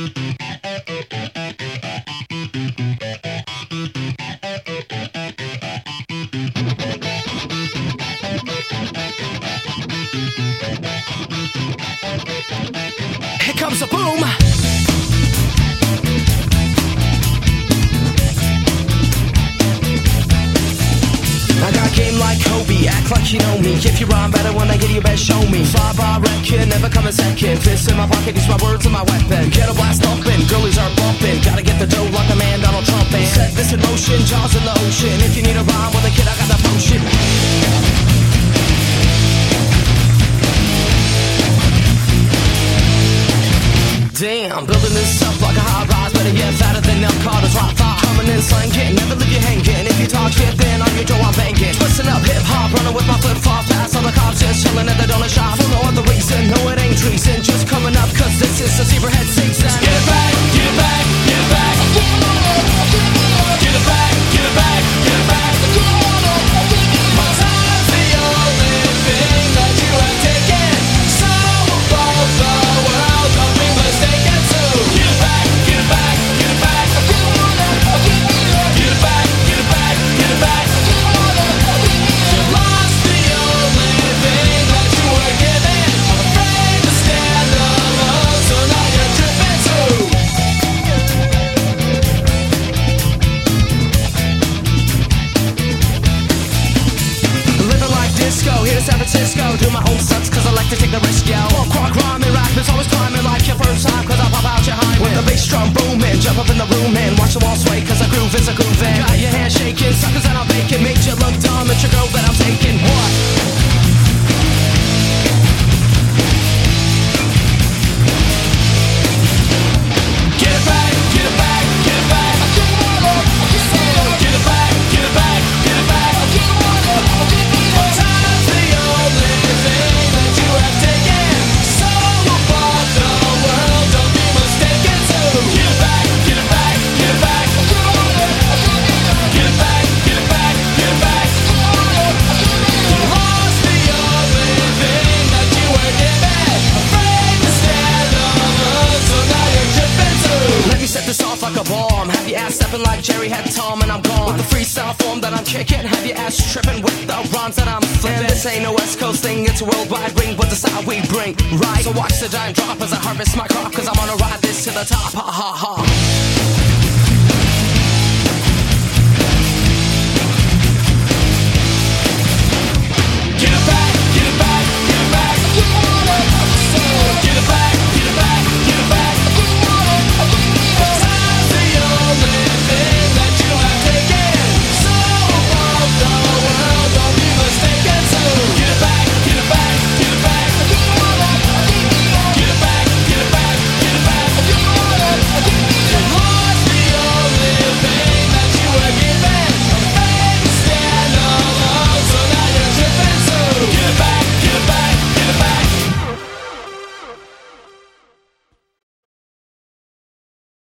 Here comes a boom. Like you know me. If you rhyme better when I get you best show me. Five bar record, never coming second. Fist in my pocket, use my words and my weapon. Get a blast open, girlies are bumping. Gotta get the dough like a man Donald Trump. And set this in motion, jaws in the ocean. If you need a rhyme with a kid, I got the potion. Damn, building this up like a high rise, better get fatter than Elk Carter's rock five. Coming in slanging, never leave you hanging. If you talk shit, then on your jaw I'm banging. Cops at the donut shop to San Francisco. Do my own stunts cause I like to take the risk, yo. Walk, walk, rhyming, rappers always climbing like your first time Cause I pop out your high With the bass drum booming, jump up in the room and watch the wall sway Cause the groove is a grooving Got your hands shaking, suckers that I'm making Make you look dumb, it's your girl that I'm taking. What? This off like a bomb. Have your ass stepping like Jerry had Tom and I'm gone. With the freestyle form that I'm kicking Have your ass tripping with the rhymes that I'm flipping. This ain't no West Coast thing, it's a worldwide ring With the style we bring, right? So watch the giant drop as I harvest my crop Cause I'm gonna ride this to the top, ha ha ha